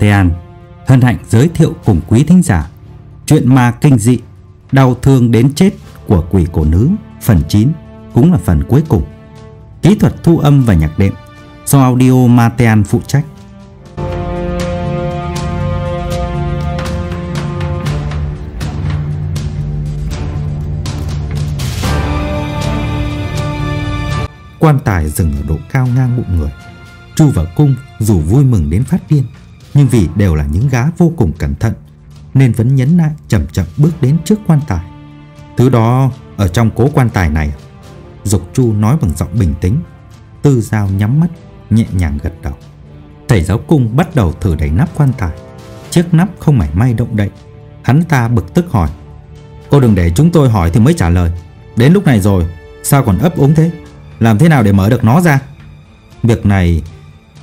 Matean hân hạnh giới thiệu cùng quý thính giả chuyện ma kinh dị đau thương đến chết của quỷ cổ nữ phần 9 cũng là phần cuối cùng. Kỹ thuật thu âm và nhạc đệm do Audio Matean phụ trách. Quan tài dừng ở độ cao ngang bụng người. Chu và Cung dù vui mừng đến phát điên, nhưng vì đều là những gã vô cùng cẩn thận, nên vẫn nhấn lại chậm chậm bước đến trước quan tài. Thứ đó ở trong cố quan tài này Dục Chu nói bằng giọng bình tĩnh Tư Giao nhắm mắt Nhẹ nhàng gật đầu. Thầy giáo cung bắt đầu thử đẩy nắp quan tài. Chiếc nắp không mảy may động đậy. Hắn ta bực tức hỏi Cô đừng để chúng tôi hỏi thì mới trả lời. Đến lúc này rồi Sao còn ấp úng thế? Làm thế nào để mở được nó ra? Việc này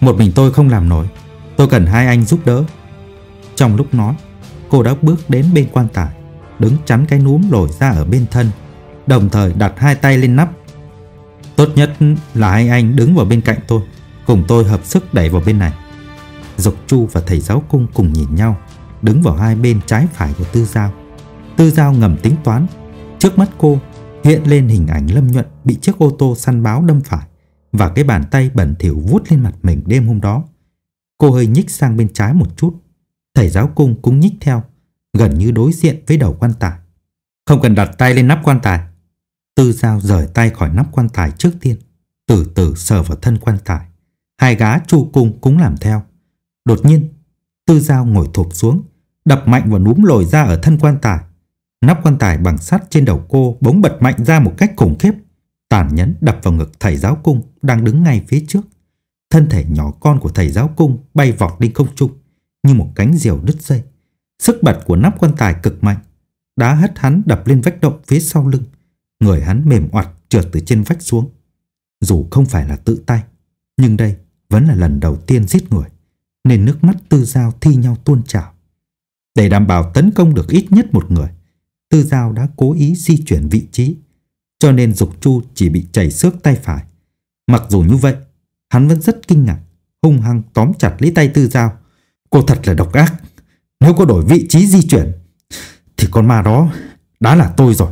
Một mình tôi không làm nổi. Tôi cần hai anh giúp đỡ. Trong lúc nói, Cô đã bước đến bên quan tài, Đứng chắn cái núm lồi ra ở bên thân, Đồng thời đặt hai tay lên nắp. Tốt nhất là hai anh đứng vào bên cạnh tôi, Cùng tôi hợp sức đẩy vào bên này. Dục Chu và thầy giáo cung cùng nhìn nhau, Đứng vào hai bên trái phải của Tư Giao. Tư Giao ngầm tính toán, Trước mắt cô hiện lên hình ảnh Lâm Nhuận Bị chiếc ô tô săn báo đâm phải Và cái bàn tay bẩn thỉu vuốt lên mặt mình đêm hôm đó. Cô hơi nhích sang bên trái một chút Thầy giáo cung cũng nhích theo Gần như đối diện với đầu quan tài Không cần đặt tay lên nắp quan tài Tư Giao rời tay khỏi nắp quan tài trước tiên, từ từ sờ vào thân quan tài. Hai gá chu cung cũng làm theo. Đột nhiên, Tư Giao ngồi thụp xuống, đập mạnh vào núm lồi ra ở thân quan tài. Nắp quan tài bằng sắt trên đầu cô bỗng bật mạnh ra một cách khủng khiếp, tàn nhẫn đập vào ngực thầy giáo cung đang đứng ngay phía trước. Thân thể nhỏ con của thầy giáo cung bay vọt lên không trung như một cánh diều đứt dây. Sức bật của nắp quan tài cực mạnh, đá hất hắn đập lên vách động phía sau lưng. Người hắn mềm oặt trượt từ trên vách xuống. Dù không phải là tự tay, nhưng đây vẫn là lần đầu tiên giết người, nên nước mắt tư giao thi nhau tuôn trào. Để đảm bảo tấn công được ít nhất một người, tư giao đã cố ý di chuyển vị trí, cho nên Dục Chu chỉ bị chảy xước tay phải. Mặc dù như vậy, hắn vẫn rất kinh ngạc, hung hăng tóm chặt lấy tay tư giao. Cô thật là độc ác, nếu có đổi vị trí di chuyển, thì con ma đó đã là tôi rồi.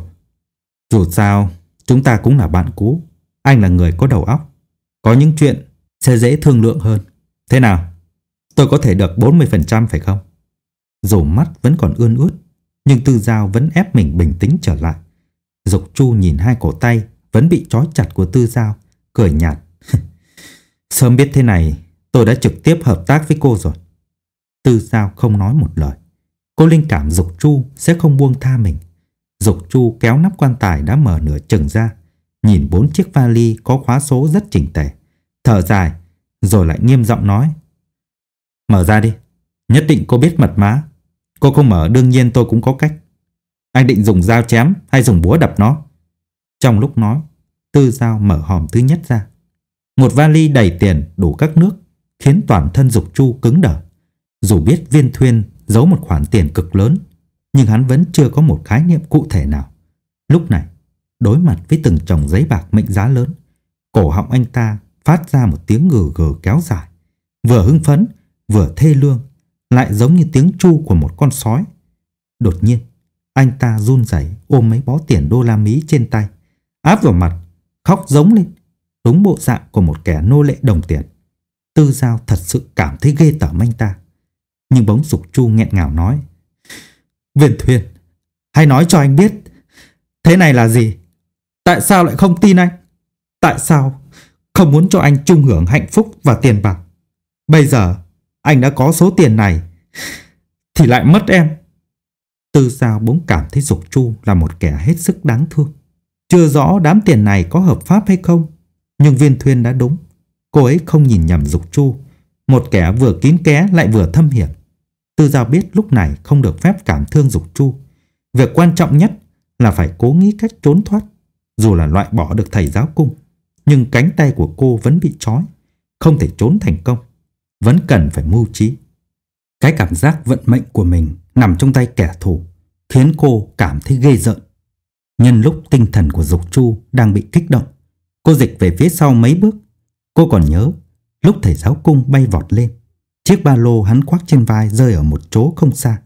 Dù sao, chúng ta cũng là bạn cũ. Anh là người có đầu óc. Có những chuyện sẽ dễ thương lượng hơn. Thế nào? Tôi có thể được 40% phải không? Dù mắt vẫn còn ươn ướt, nhưng Tư Giao vẫn ép mình bình tĩnh trở lại. Dục Chu nhìn hai cổ tay vẫn bị trói chặt của Tư Giao, cười nhạt. Sớm biết thế này, tôi đã trực tiếp hợp tác với cô rồi. Tư Giao không nói một lời. Cô linh cảm Dục Chu sẽ không buông tha mình. Dục Chu kéo nắp quan tài đã mở nửa chừng ra, nhìn bốn chiếc vali có khóa số rất chỉnh tề, thở dài, rồi lại nghiêm giọng nói. Mở ra đi, nhất định cô biết mật mã. Cô không mở đương nhiên tôi cũng có cách. Anh định dùng dao chém hay dùng búa đập nó? Trong lúc nói, tư dao mở hòm thứ nhất ra. Một vali đầy tiền đủ các nước khiến toàn thân Dục Chu cứng đờ. Dù biết viên thuyên giấu một khoản tiền cực lớn nhưng hắn vẫn chưa có một khái niệm cụ thể nào. Lúc này, đối mặt với từng chồng giấy bạc mệnh giá lớn, cổ họng anh ta phát ra một tiếng gừ gừ kéo dài, vừa hưng phấn, vừa thê lương, lại giống như tiếng chu của một con sói. Đột nhiên, anh ta run rẩy ôm mấy bó tiền đô la Mỹ trên tay, áp vào mặt, khóc giống lên, đúng bộ dạng của một kẻ nô lệ đồng tiền. Tư Giao thật sự cảm thấy ghê tởm anh ta. Nhưng bóng dục chu nghẹn ngào nói, Viên Thuyền, hãy nói cho anh biết, thế này là gì? Tại sao lại không tin anh? Tại sao không muốn cho anh chung hưởng hạnh phúc và tiền bạc? Bây giờ anh đã có số tiền này, thì lại mất em. Tư Giao bỗng cảm thấy Dục Chu là một kẻ hết sức đáng thương. Chưa rõ đám tiền này có hợp pháp hay không, nhưng Viên Thuyên đã đúng. Cô ấy không nhìn nhầm Dục Chu, một kẻ vừa kín ké lại vừa thâm hiểm. Tư Giao biết lúc này không được phép cảm thương Dục Chu. Việc quan trọng nhất là phải cố nghĩ cách trốn thoát. Dù là loại bỏ được thầy giáo cung, nhưng cánh tay của cô vẫn bị trói, không thể trốn thành công. Vẫn cần phải mưu trí. Cái cảm giác vận mệnh của mình nằm trong tay kẻ thù, khiến cô cảm thấy ghê rợn. Nhân lúc tinh thần của Dục Chu đang bị kích động, cô dịch về phía sau mấy bước. Cô còn nhớ lúc thầy giáo cung bay vọt lên. Chiếc ba lô hắn khoác trên vai rơi ở một chỗ không xa.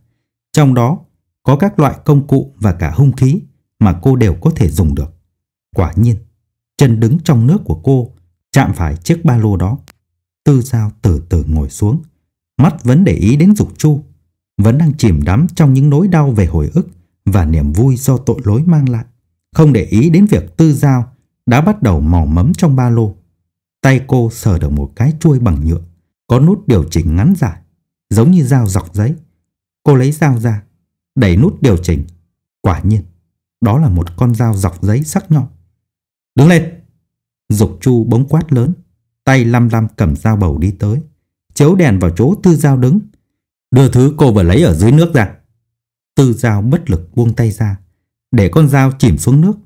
Trong đó có các loại công cụ và cả hung khí mà cô đều có thể dùng được. Quả nhiên, chân đứng trong nước của cô chạm phải chiếc ba lô đó. Tư Giao từ từ ngồi xuống, mắt vẫn để ý đến Dục Chu, vẫn đang chìm đắm trong những nỗi đau về hồi ức và niềm vui do tội lỗi mang lại, không để ý đến việc Tư Giao đã bắt đầu mò mẫm trong ba lô. Tay cô sờ được một cái chuôi bằng nhựa, có nút điều chỉnh ngắn dài, giống như dao dọc giấy. Cô lấy dao ra, đẩy nút điều chỉnh. Quả nhiên, đó là một con dao dọc giấy sắc nhọn. Đứng lên! Dục Chu bỗng quát lớn, tay lăm lăm cầm dao bầu đi tới, chiếu đèn vào chỗ tư dao đứng. Đưa thứ cô vừa lấy ở dưới nước ra. Tư dao bất lực buông tay ra, để con dao chìm xuống nước,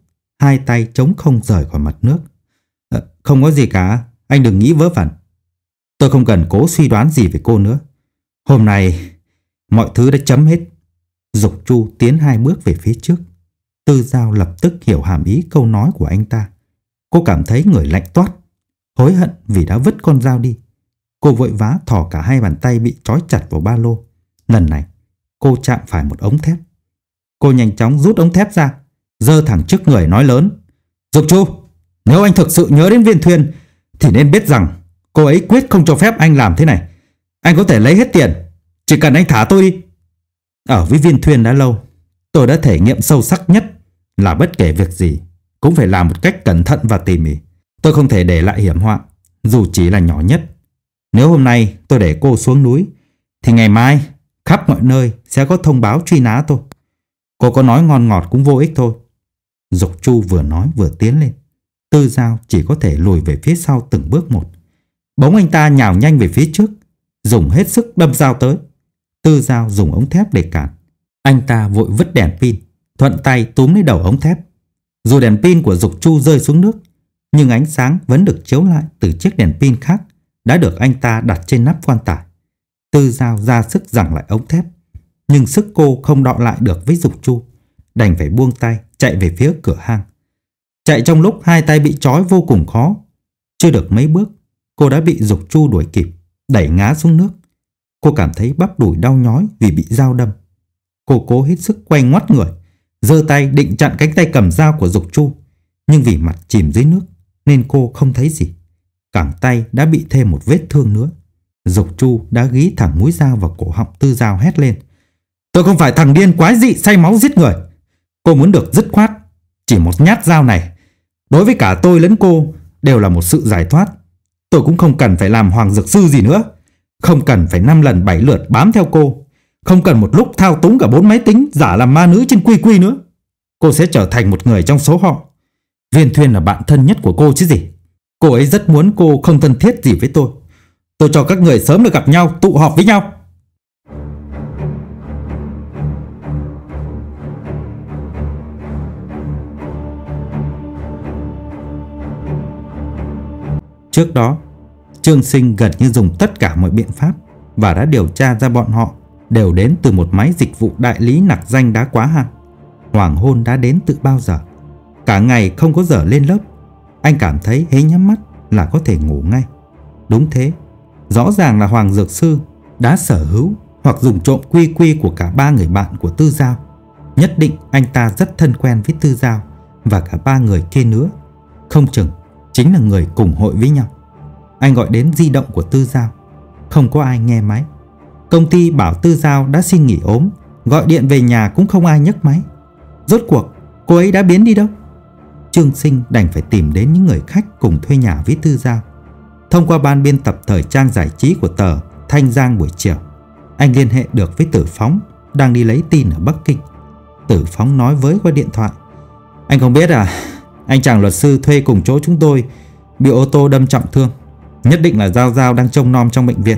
hai tay chống không rời khỏi mặt nước. À, không có gì cả, anh đừng nghĩ vớ vẩn. Tôi không cần cố suy đoán gì về cô nữa. Hôm nay, mọi thứ đã chấm hết. Dục Chu tiến hai bước về phía trước. Tư Giao lập tức hiểu hàm ý câu nói của anh ta. Cô cảm thấy người lạnh toát, hối hận vì đã vứt con dao đi. Cô vội vã thỏ cả hai bàn tay bị trói chặt vào ba lô. Lần này, cô chạm phải một ống thép. Cô nhanh chóng rút ống thép ra, giơ thẳng trước người nói lớn. Dục Chu, nếu anh thực sự nhớ đến viên thuyền, thì nên biết rằng cô ấy quyết không cho phép anh làm thế này. Anh có thể lấy hết tiền, chỉ cần anh thả tôi đi. Ở với viên thuyền đã lâu, tôi đã thể nghiệm sâu sắc nhất là bất kể việc gì cũng phải làm một cách cẩn thận và tỉ mỉ. Tôi không thể để lại hiểm họa, dù chỉ là nhỏ nhất. Nếu hôm nay tôi để cô xuống núi, thì ngày mai khắp mọi nơi sẽ có thông báo truy nã tôi. Cô có nói ngon ngọt cũng vô ích thôi. Dục Chu vừa nói vừa tiến lên. Tư Giao chỉ có thể lùi về phía sau từng bước một. Bóng anh ta nhào nhanh về phía trước, dùng hết sức đâm dao tới. Tư Giao dùng ống thép để cản. Anh ta vội vứt đèn pin, thuận tay túm lấy đầu ống thép. Dù đèn pin của Dục Chu rơi xuống nước, nhưng ánh sáng vẫn được chiếu lại từ chiếc đèn pin khác đã được anh ta đặt trên nắp quan tài. Tư Giao ra sức giằng lại ống thép, nhưng sức cô không đọ lại được với Dục Chu, đành phải buông tay chạy về phía cửa hang. Chạy trong lúc hai tay bị trói vô cùng khó, chưa được mấy bước, cô đã bị Dục Chu đuổi kịp, đẩy ngã xuống nước. Cô cảm thấy bắp đùi đau nhói vì bị dao đâm. Cô cố hết sức quay ngoắt người, giơ tay định chặn cánh tay cầm dao của Dục Chu, nhưng vì mặt chìm dưới nước nên cô không thấy gì. Cẳng tay đã bị thêm một vết thương nữa. Dục Chu đã gí thẳng mũi dao vào cổ họng Tư Giao hét lên. Tôi không phải thằng điên quái dị say máu giết người. Cô muốn được dứt khoát. Chỉ một nhát dao này. Đối với cả tôi lẫn cô đều là một sự giải thoát. Tôi cũng không cần phải làm hoàng dược sư gì nữa. Không cần phải năm lần bảy lượt bám theo cô. Không cần một lúc thao túng cả bốn máy tính giả làm ma nữ trên quy quy nữa. Cô sẽ trở thành một người trong số họ. Viên Thuyên là bạn thân nhất của cô chứ gì. Cô ấy rất muốn cô không thân thiết gì với tôi. Tôi cho các người sớm được gặp nhau, tụ họp với nhau. Trước đó, Trương Sinh gần như dùng tất cả mọi biện pháp và đã điều tra ra bọn họ đều đến từ một máy dịch vụ đại lý nặc danh đá quá hạn Hoàng hôn đã đến từ bao giờ. Cả ngày không có giờ lên lớp, anh cảm thấy hế nhắm mắt là có thể ngủ ngay. Đúng thế, rõ ràng là Hoàng Dược Sư đã sở hữu hoặc dùng trộm quy quy của cả ba người bạn của Tư Giao. Nhất định anh ta rất thân quen với Tư Giao và cả ba người kia nữa. Không chừng chính là người cùng hội với nhau. Anh gọi đến di động của Tư Giao. Không có ai nghe máy. Công ty bảo Tư Giao đã xin nghỉ ốm, gọi điện về nhà cũng không ai nhấc máy. Rốt cuộc, cô ấy đã biến đi đâu? Trương Sinh đành phải tìm đến những người khách cùng thuê nhà với Tư Giao. Thông qua ban biên tập thời trang giải trí của tờ Thanh Giang buổi chiều, anh liên hệ được với Tử Phóng đang đi lấy tin ở Bắc Kinh. Tử Phóng nói với qua điện thoại. Anh không biết à, anh chàng luật sư thuê cùng chỗ chúng tôi bị ô tô đâm trọng thương. Nhất định là Giao Giao đang trông nom trong bệnh viện.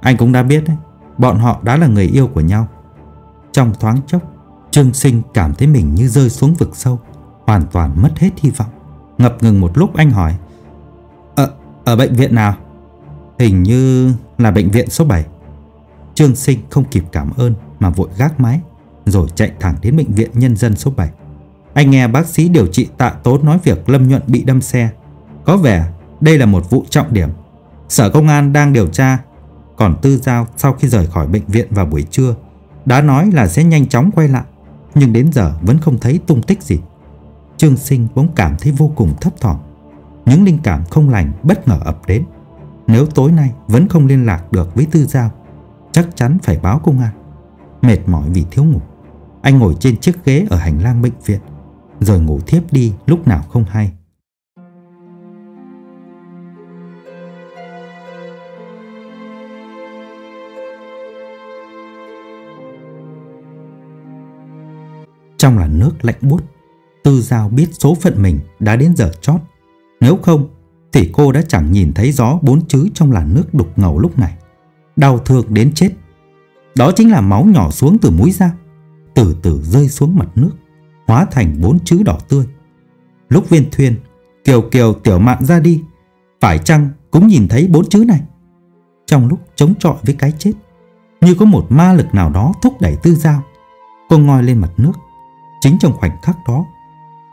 Anh cũng đã biết đấy, bọn họ đã là người yêu của nhau. Trong thoáng chốc, Trương Sinh cảm thấy mình như rơi xuống vực sâu, hoàn toàn mất hết hy vọng. Ngập ngừng một lúc anh hỏi, Ở, ở bệnh viện nào? Hình như là bệnh viện số 7. Trương Sinh không kịp cảm ơn mà vội gác máy, rồi chạy thẳng đến bệnh viện nhân dân số 7. Anh nghe bác sĩ điều trị tạ tố nói việc Lâm Nhuận bị đâm xe. Có vẻ đây là một vụ trọng điểm. Sở công an đang điều tra Còn Tư Giao sau khi rời khỏi bệnh viện vào buổi trưa đã nói là sẽ nhanh chóng quay lại, nhưng đến giờ vẫn không thấy tung tích gì. Trương Sinh bỗng cảm thấy vô cùng thấp thỏm. Những linh cảm không lành bất ngờ ập đến. Nếu tối nay vẫn không liên lạc được với Tư Giao, chắc chắn phải báo công an. Mệt mỏi vì thiếu ngủ, anh ngồi trên chiếc ghế ở hành lang bệnh viện, rồi ngủ thiếp đi lúc nào không hay. Trong làn nước lạnh buốt, Tư Giao biết số phận mình đã đến giờ chót. Nếu không, thì cô đã chẳng nhìn thấy gió bốn chữ trong làn nước đục ngầu lúc này. Đau thương đến chết. Đó chính là máu nhỏ xuống từ mũi ra, từ từ rơi xuống mặt nước, hóa thành bốn chữ đỏ tươi. Lúc viên thuyền, Kiều Kiều tiểu mạn ra đi, phải chăng cũng nhìn thấy bốn chữ này? Trong lúc chống chọi với cái chết, như có một ma lực nào đó thúc đẩy Tư Giao. Cô ngoi lên mặt nước, Chính trong khoảnh khắc đó,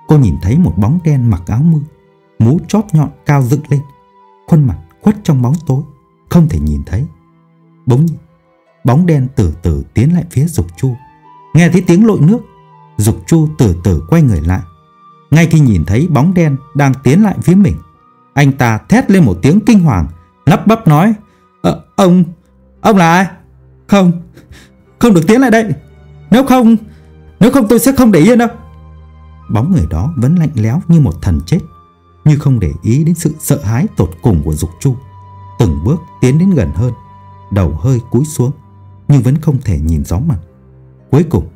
cô nhìn thấy một bóng đen mặc áo mưa, mũ chóp nhọn cao dựng lên, khuôn mặt khuất trong bóng tối, không thể nhìn thấy. Bỗng nhiên, bóng đen từ từ tiến lại phía Dục Chu. Nghe thấy tiếng lội nước, Dục Chu từ từ quay người lại. Ngay khi nhìn thấy bóng đen đang tiến lại phía mình, anh ta thét lên một tiếng kinh hoàng, lắp bắp nói: ờ, "Ông, ông là ai? Không, không được tiến lại đây. Nếu không, nếu không tôi sẽ không để yên đâu Bóng người đó vẫn lạnh lẽo như một thần chết Như không để ý đến sự sợ hãi tột cùng của Dục Chu Từng bước tiến đến gần hơn Đầu hơi cúi xuống Nhưng vẫn không thể nhìn rõ mặt Cuối cùng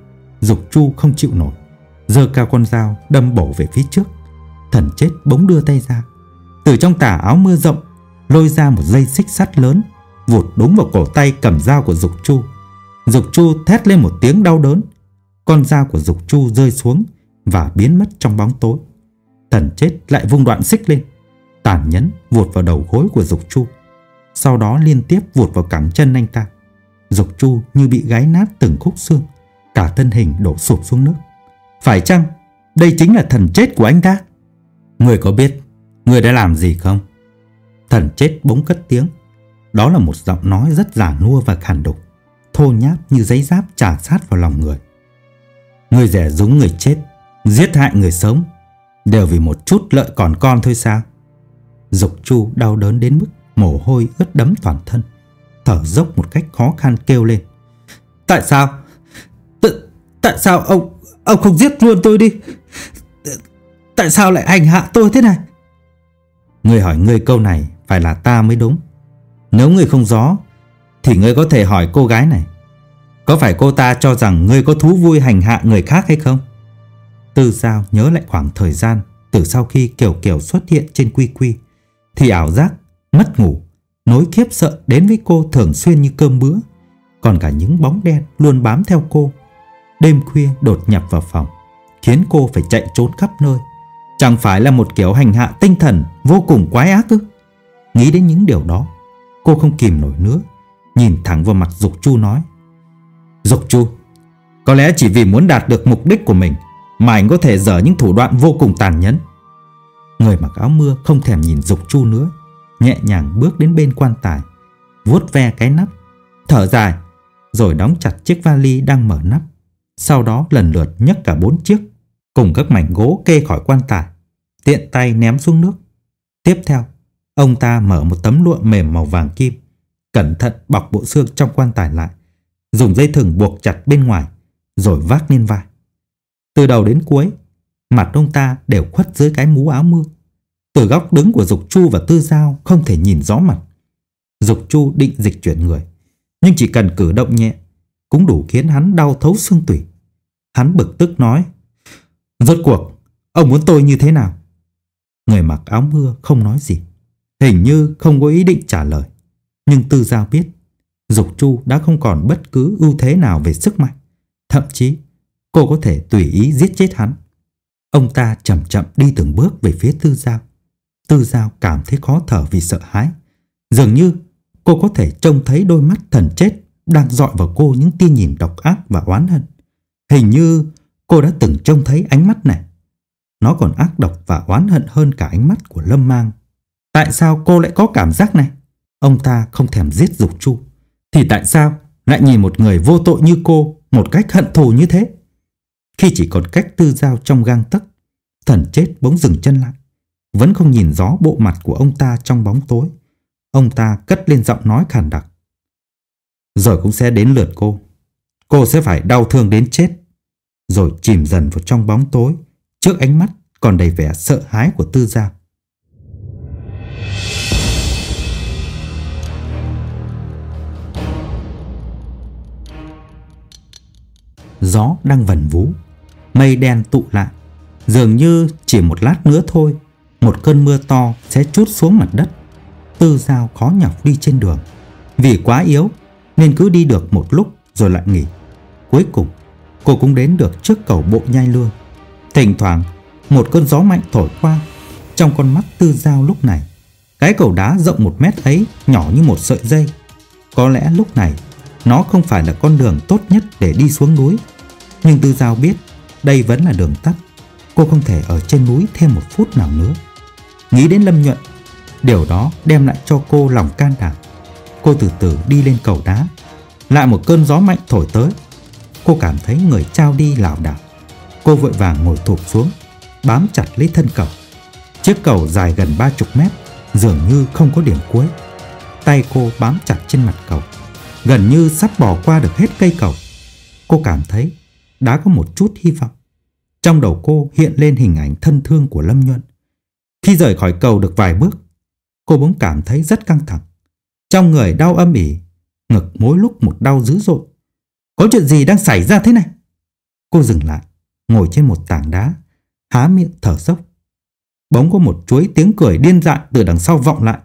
Dục Chu không chịu nổi. Giơ cao con dao đâm bổ về phía trước. Thần chết bỗng đưa tay ra. Từ trong tà áo mưa rộng Lôi ra một dây xích sắt lớn Vụt đúng vào cổ tay cầm dao của Dục Chu. Dục Chu thét lên một tiếng đau đớn. Con dao của Dục Chu rơi xuống và biến mất trong bóng tối. Thần chết lại vung đoạn xích lên, tàn nhẫn vụt vào đầu gối của Dục Chu. Sau đó liên tiếp vụt vào cẳng chân anh ta. Dục Chu như bị gáy nát từng khúc xương, cả thân hình đổ sụp xuống nước. Phải chăng đây chính là thần chết của anh ta? Người có biết người đã làm gì không? Thần chết bỗng cất tiếng. Đó là một giọng nói rất giả nua và khàn đục, thô nháp như giấy giáp trả sát vào lòng người. Người rẻ giống người chết Giết hại người sống Đều vì một chút lợi còn con thôi sao Dục chu đau đớn đến mức Mồ hôi ướt đấm toàn thân Thở dốc một cách khó khăn kêu lên Tại sao Tại sao ông Ông không giết luôn tôi đi Tại sao lại hành hạ tôi thế này Người hỏi người câu này Phải là ta mới đúng Nếu người không rõ Thì người có thể hỏi cô gái này có phải cô ta cho rằng ngươi có thú vui hành hạ người khác hay không? Từ sao nhớ lại khoảng thời gian từ sau khi Kiều Kiều xuất hiện trên Quy Quy thì ảo giác, mất ngủ, nỗi khiếp sợ đến với cô thường xuyên như cơm bữa. Còn cả những bóng đen luôn bám theo cô. Đêm khuya đột nhập vào phòng, khiến cô phải chạy trốn khắp nơi. Chẳng phải là một kiểu hành hạ tinh thần vô cùng quái ác ư? Nghĩ đến những điều đó, cô không kìm nổi nữa, nhìn thẳng vào mặt Dục Chu nói. Dục chu Có lẽ chỉ vì muốn đạt được mục đích của mình Mà anh có thể dở những thủ đoạn vô cùng tàn nhẫn Người mặc áo mưa không thèm nhìn Dục chu nữa Nhẹ nhàng bước đến bên quan tài vuốt ve cái nắp Thở dài Rồi đóng chặt chiếc vali đang mở nắp sau đó lần lượt nhấc cả bốn chiếc Cùng các mảnh gỗ kê khỏi quan tài Tiện tay ném xuống nước Tiếp theo Ông ta mở một tấm lụa mềm màu vàng kim Cẩn thận bọc bộ xương trong quan tài lại dùng dây thừng buộc chặt bên ngoài, rồi vác lên vai. Từ đầu đến cuối, mặt ông ta đều khuất dưới cái mũ áo mưa. Từ góc đứng của Dục Chu và Tư Giao không thể nhìn rõ mặt. Dục Chu định dịch chuyển người, nhưng chỉ cần cử động nhẹ, cũng đủ khiến hắn đau thấu xương tủy. Hắn bực tức nói, Rốt cuộc, ông muốn tôi như thế nào? Người mặc áo mưa không nói gì, hình như không có ý định trả lời. Nhưng Tư Giao biết Dục Chu đã không còn bất cứ ưu thế nào về sức mạnh. Thậm chí, cô có thể tùy ý giết chết hắn. Ông ta chậm chậm đi từng bước về phía Tư Giao. Tư Giao cảm thấy khó thở vì sợ hãi. Dường như cô có thể trông thấy đôi mắt thần chết đang dọi vào cô những tia nhìn độc ác và oán hận. Hình như cô đã từng trông thấy ánh mắt này. Nó còn ác độc và oán hận hơn cả ánh mắt của Lâm Mang. Tại sao cô lại có cảm giác này? Ông ta không thèm giết Dục Chu Thì tại sao lại nhìn một người vô tội như cô một cách hận thù như thế? Khi chỉ còn cách tư giao trong gang tấc, thần chết bỗng dừng chân lại. Vẫn không nhìn rõ bộ mặt của ông ta trong bóng tối. Ông ta cất lên giọng nói khàn đặc. Rồi cũng sẽ đến lượt cô. Cô sẽ phải đau thương đến chết. Rồi chìm dần vào trong bóng tối, trước ánh mắt còn đầy vẻ sợ hãi của tư giao. Gió đang vần vú Mây đen tụ lại Dường như chỉ một lát nữa thôi Một cơn mưa to sẽ trút xuống mặt đất Tư dao khó nhọc đi trên đường Vì quá yếu nên cứ đi được một lúc rồi lại nghỉ. Cuối cùng, cô cũng đến được trước cầu bộ nhai lương Thỉnh thoảng, Một cơn gió mạnh thổi qua Trong con mắt Tư Giao lúc này. Cái cầu đá rộng một mét ấy Nhỏ như một sợi dây. Có lẽ lúc này, Nó không phải là con đường tốt nhất để đi xuống núi. Nhưng Tư Giao biết, Đây vẫn là đường tắt. Cô không thể ở trên núi thêm một phút nào nữa. Nghĩ đến Lâm Nhuận, Điều đó đem lại cho cô lòng can đảm. Cô từ từ đi lên cầu đá. Lại một cơn gió mạnh thổi tới. Cô cảm thấy người trao đi lảo đảo. Cô vội vàng ngồi thụp xuống, Bám chặt lấy thân cầu. Chiếc cầu dài gần ba chục mét, Dường như không có điểm cuối. Tay cô bám chặt trên mặt cầu, Gần như sắp bỏ qua được hết cây cầu. Cô cảm thấy đã có một chút hy vọng. Trong đầu cô hiện lên hình ảnh thân thương của Lâm Nhuận. Khi rời khỏi cầu được vài bước, Cô bỗng cảm thấy rất căng thẳng. Trong người đau âm ỉ, Ngực mỗi lúc một đau dữ dội. Có chuyện gì đang xảy ra thế này? Cô dừng lại, Ngồi trên một tảng đá, Há miệng thở dốc. Bỗng có một chuỗi tiếng cười điên dại từ đằng sau vọng lại.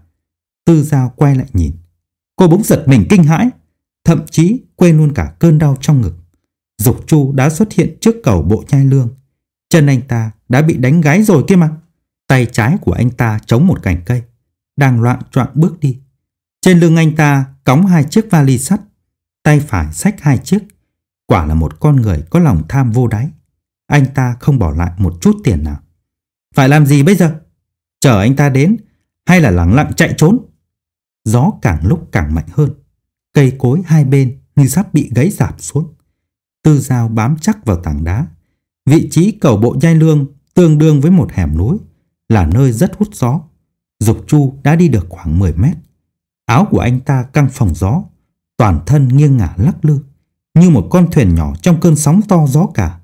Tư Giao quay lại nhìn. Cô bỗng giật mình kinh hãi, Thậm chí quên luôn cả cơn đau trong ngực. Dục Chu đã xuất hiện trước cầu bộ nhai lương. Chân anh ta đã bị đánh gái rồi kia mà. Tay trái của anh ta chống một cành cây, đang loạn choạng bước đi. Trên lưng anh ta cõng hai chiếc vali sắt, tay phải xách hai chiếc. Quả là một con người có lòng tham vô đáy. Anh ta không bỏ lại một chút tiền nào. Phải làm gì bây giờ? Chờ anh ta đến hay là lặng lặng chạy trốn? Gió càng lúc càng mạnh hơn. Cây cối hai bên như sắp bị gãy giảm xuống. Tư dao bám chắc vào tảng đá. Vị trí cầu bộ nhai lương tương đương với một hẻm núi, là nơi rất hút gió. Dục Chu đã đi được khoảng 10 mét. Áo của anh ta căng phòng gió, toàn thân nghiêng ngả lắc lư, như một con thuyền nhỏ trong cơn sóng to gió cả.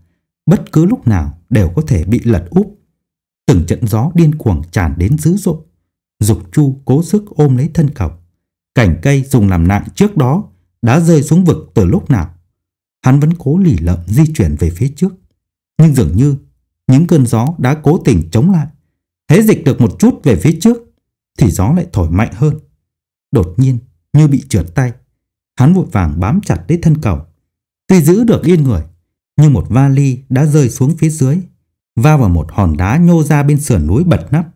Bất cứ lúc nào đều có thể bị lật úp. Từng trận gió điên cuồng tràn đến dữ dội. Dục Chu cố sức ôm lấy thân cọc. Cảnh cây dùng làm nặng trước đó đã rơi xuống vực từ lúc nào. Hắn vẫn cố lì lợm di chuyển về phía trước. Nhưng dường như những cơn gió đã cố tình chống lại. Thế dịch được một chút về phía trước thì gió lại thổi mạnh hơn. Đột nhiên như bị trượt tay, hắn vội vàng bám chặt lấy thân cầu. Tuy giữ được yên người, nhưng một vali đã rơi xuống phía dưới, va vào một hòn đá nhô ra bên sườn núi bật nắp.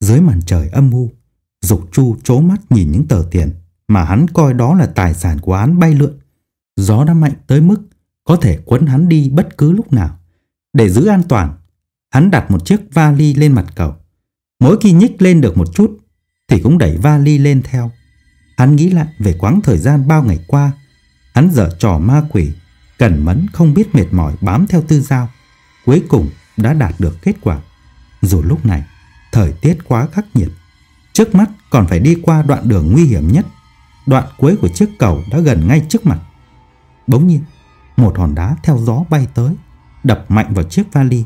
Dưới màn trời âm u, Dục Chu chố mắt nhìn những tờ tiền mà hắn coi đó là tài sản của hắn bay lượn. Gió đã mạnh tới mức có thể quấn hắn đi bất cứ lúc nào. Để giữ an toàn, hắn đặt một chiếc vali lên mặt cầu. Mỗi khi nhích lên được một chút thì cũng đẩy vali lên theo. Hắn nghĩ lại về quãng thời gian bao ngày qua, hắn dở trò ma quỷ, cẩn mẫn không biết mệt mỏi bám theo tư giao, cuối cùng đã đạt được kết quả. Dù lúc này, thời tiết quá khắc nghiệt, trước mắt còn phải đi qua đoạn đường nguy hiểm nhất, đoạn cuối của chiếc cầu đã gần ngay trước mặt. Bỗng nhiên, một hòn đá theo gió bay tới, đập mạnh vào chiếc vali,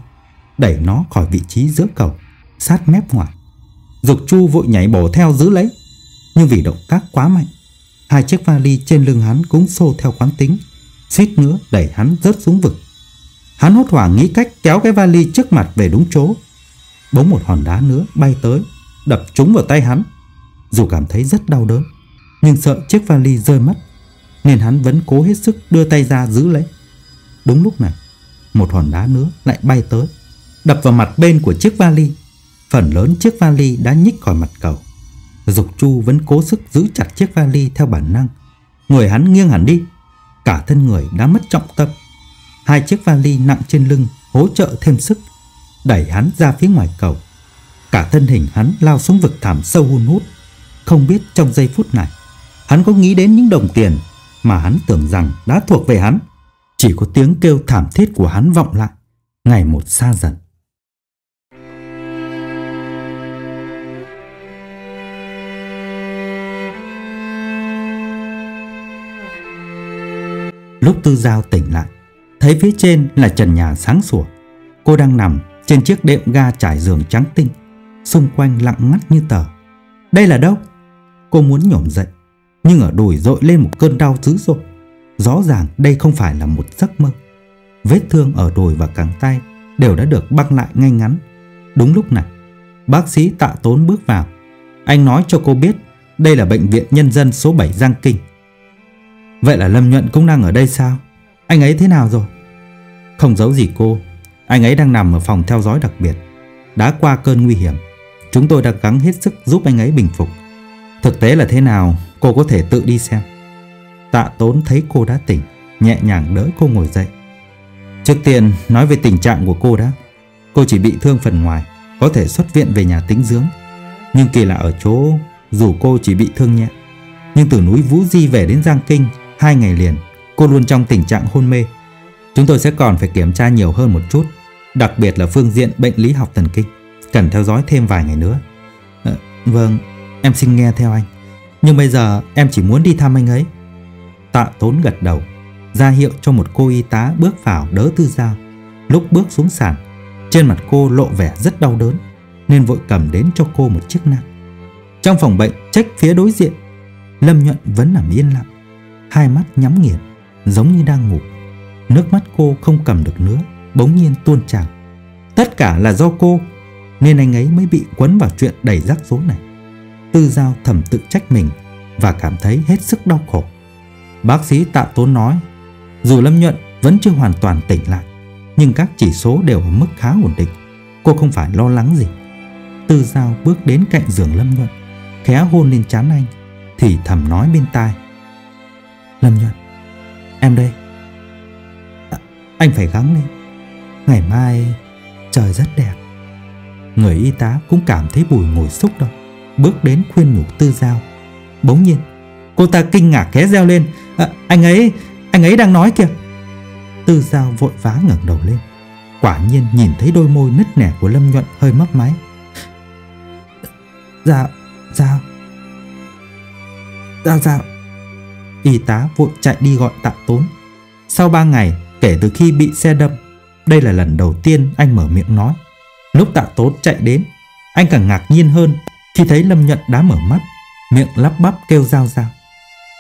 đẩy nó khỏi vị trí giữa cầu, sát mép ngoài. Dục Chu vội nhảy bổ theo giữ lấy nhưng vì động tác quá mạnh, Hai chiếc vali trên lưng hắn cũng xô theo quán tính, Suýt nữa đẩy hắn rớt xuống vực. Hắn hốt hoảng nghĩ cách kéo cái vali trước mặt về đúng chỗ. Bỗng một hòn đá nữa bay tới, Đập trúng vào tay hắn. Dù cảm thấy rất đau đớn, Nhưng sợ chiếc vali rơi mất, Nên hắn vẫn cố hết sức đưa tay ra giữ lấy. Đúng lúc này, Một hòn đá nữa lại bay tới, Đập vào mặt bên của chiếc vali. Phần lớn chiếc vali đã nhích khỏi mặt cầu. Dục Chu vẫn cố sức giữ chặt chiếc vali theo bản năng. Người hắn nghiêng hẳn đi. Cả thân người đã mất trọng tâm. Hai chiếc vali nặng trên lưng hỗ trợ thêm sức, đẩy hắn ra phía ngoài cầu. Cả thân hình hắn lao xuống vực thẳm sâu hun hút. Không biết trong giây phút này, hắn có nghĩ đến những đồng tiền mà hắn tưởng rằng đã thuộc về hắn. Chỉ có tiếng kêu thảm thiết của hắn vọng lại, ngày một xa dần. Lúc Tư Giao tỉnh lại, thấy phía trên là trần nhà sáng sủa. Cô đang nằm trên chiếc đệm ga trải giường trắng tinh, xung quanh lặng ngắt như tờ. Đây là đâu? Cô muốn nhổm dậy, nhưng ở đùi dội lên một cơn đau dữ dội. Rõ ràng đây không phải là một giấc mơ. Vết thương ở đùi và cẳng tay đều đã được băng lại ngay ngắn. Đúng lúc này, bác sĩ tạ tốn bước vào. Anh nói cho cô biết đây là bệnh viện nhân dân số 7 Giang Kinh. Vậy là Lâm Nhuận cũng đang ở đây sao? Anh ấy thế nào rồi? Không giấu gì cô, anh ấy đang nằm ở phòng theo dõi đặc biệt. Đã qua cơn nguy hiểm, chúng tôi đã gắng hết sức giúp anh ấy bình phục. Thực tế là thế nào, cô có thể tự đi xem. Tạ Tốn thấy cô đã tỉnh, nhẹ nhàng đỡ cô ngồi dậy. Trước tiên, nói về tình trạng của cô đã. Cô chỉ bị thương phần ngoài, có thể xuất viện về nhà tính dưỡng. Nhưng kỳ lạ ở chỗ, dù cô chỉ bị thương nhẹ, nhưng từ núi Vũ Di về đến Giang Kinh hai ngày liền, cô luôn trong tình trạng hôn mê. Chúng tôi sẽ còn phải kiểm tra nhiều hơn một chút, đặc biệt là phương diện bệnh lý học thần kinh. Cần theo dõi thêm vài ngày nữa. À, vâng, em xin nghe theo anh. Nhưng bây giờ em chỉ muốn đi thăm anh ấy. Tạ Tốn gật đầu, ra hiệu cho một cô y tá bước vào đỡ Tư Giao. Lúc bước xuống sàn, trên mặt cô lộ vẻ rất đau đớn, nên vội cầm đến cho cô một chiếc nạng Trong phòng bệnh trách phía đối diện, Lâm Nhuận vẫn nằm yên lặng, hai mắt nhắm nghiền, giống như đang ngủ. Nước mắt cô không cầm được nữa, bỗng nhiên tuôn trào. Tất cả là do cô, nên anh ấy mới bị quấn vào chuyện đầy rắc rối này. Tư Giao thầm tự trách mình và cảm thấy hết sức đau khổ. Bác sĩ Tạ Tốn nói, dù Lâm Nhuận vẫn chưa hoàn toàn tỉnh lại, nhưng các chỉ số đều ở mức khá ổn định. Cô không phải lo lắng gì. Tư Giao bước đến cạnh giường Lâm Nhuận, khẽ hôn lên trán anh, thì thầm nói bên tai. Lâm Nhuận, em đây. À, anh phải gắng lên. Ngày mai trời rất đẹp. Người y tá cũng cảm thấy bùi ngồi xúc động, bước đến khuyên nhủ Tư Giao. Bỗng nhiên, cô ta kinh ngạc khẽ reo lên, à, anh ấy, anh ấy đang nói kìa. Tư Giao vội vã ngẩng đầu lên. Quả nhiên nhìn thấy đôi môi nứt nẻ của Lâm Nhuận hơi mấp máy. Dạ Dạ Dạ dạ Y tá vội chạy đi gọi tạ tốn. Sau ba ngày kể từ khi bị xe đâm, đây là lần đầu tiên anh mở miệng nói. Lúc tạ tốn chạy đến, anh càng ngạc nhiên hơn khi thấy Lâm Nhuận đã mở mắt, miệng lắp bắp kêu dao dao.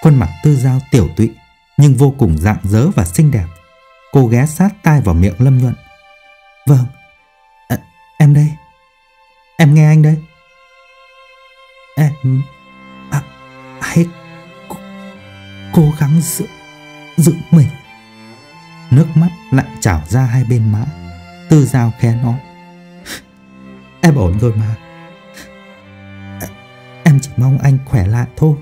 Khuôn mặt tư dao tiểu tụy nhưng vô cùng dạng dỡ và xinh đẹp. Cô ghé sát tai vào miệng Lâm Nhuận. Vâng, à, em đây. Em nghe anh đây. Em... À, à hãy cố gắng giữ, giữ mình. Nước mắt lại trào ra hai bên má. Tư Giao khẽ nói. Em ổn rồi mà. Em chỉ mong anh khỏe lại thôi.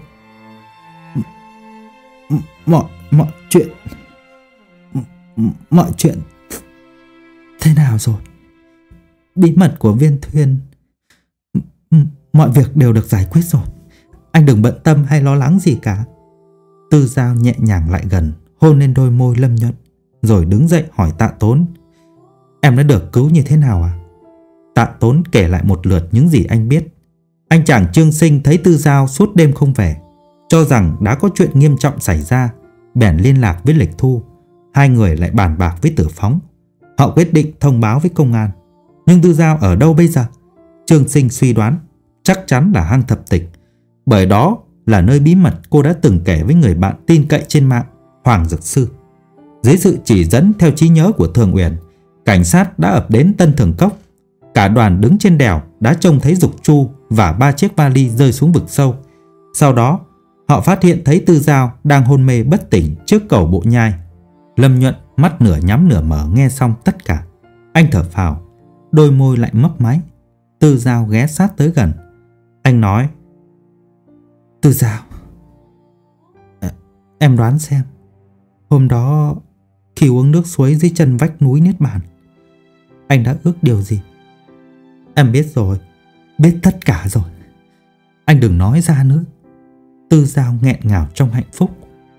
Mọi, mọi chuyện... Mọi chuyện... Thế nào rồi? Bí mật của viên thuyền... Mọi việc đều được giải quyết rồi. Anh đừng bận tâm hay lo lắng gì cả. Tư Giao nhẹ nhàng lại gần, hôn lên đôi môi lâm nhuận, rồi đứng dậy hỏi tạ tốn. Em đã được cứu như thế nào à? Tạ tốn kể lại một lượt những gì anh biết. Anh chàng Trương Sinh thấy Tư Giao suốt đêm không về, cho rằng đã có chuyện nghiêm trọng xảy ra, bèn liên lạc với Lịch Thu. Hai người lại bàn bạc với Tử Phóng. Họ quyết định thông báo với công an. Nhưng Tư Giao ở đâu bây giờ? Trương Sinh suy đoán chắc chắn là hang thập tịch, bởi đó là nơi bí mật cô đã từng kể với người bạn tin cậy trên mạng, Hoàng Dược Sư. Dưới sự chỉ dẫn theo trí nhớ của Thường Uyển, cảnh sát đã ập đến Tân Thường Cốc. Cả đoàn đứng trên đèo đã trông thấy Dục Chu và ba chiếc vali rơi xuống vực sâu. Sau đó, họ phát hiện thấy Tư Giao đang hôn mê bất tỉnh trước cầu bộ nhai. Lâm Nhuận mắt nửa nhắm nửa mở nghe xong tất cả. Anh thở phào, đôi môi lại mấp máy. Tư Giao ghé sát tới gần. Anh nói, từ Giao à, Em đoán xem. Hôm đó, Khi uống nước suối dưới chân vách núi Niết Bàn, Anh đã ước điều gì? Em biết rồi, Biết tất cả rồi. Anh đừng nói ra nữa. Tư Giao nghẹn ngào trong hạnh phúc.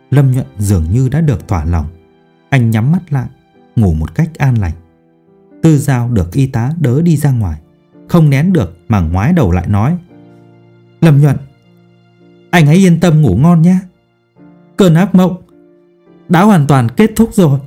Lâm Nhuận dường như đã được thỏa lòng. Anh nhắm mắt lại, Ngủ một cách an lành. Tư Giao được y tá đỡ đi ra ngoài. Không nén được mà ngoái đầu lại nói, Lâm Nhuận anh hãy yên tâm ngủ ngon nhé. Cơn ác mộng đã hoàn toàn kết thúc rồi.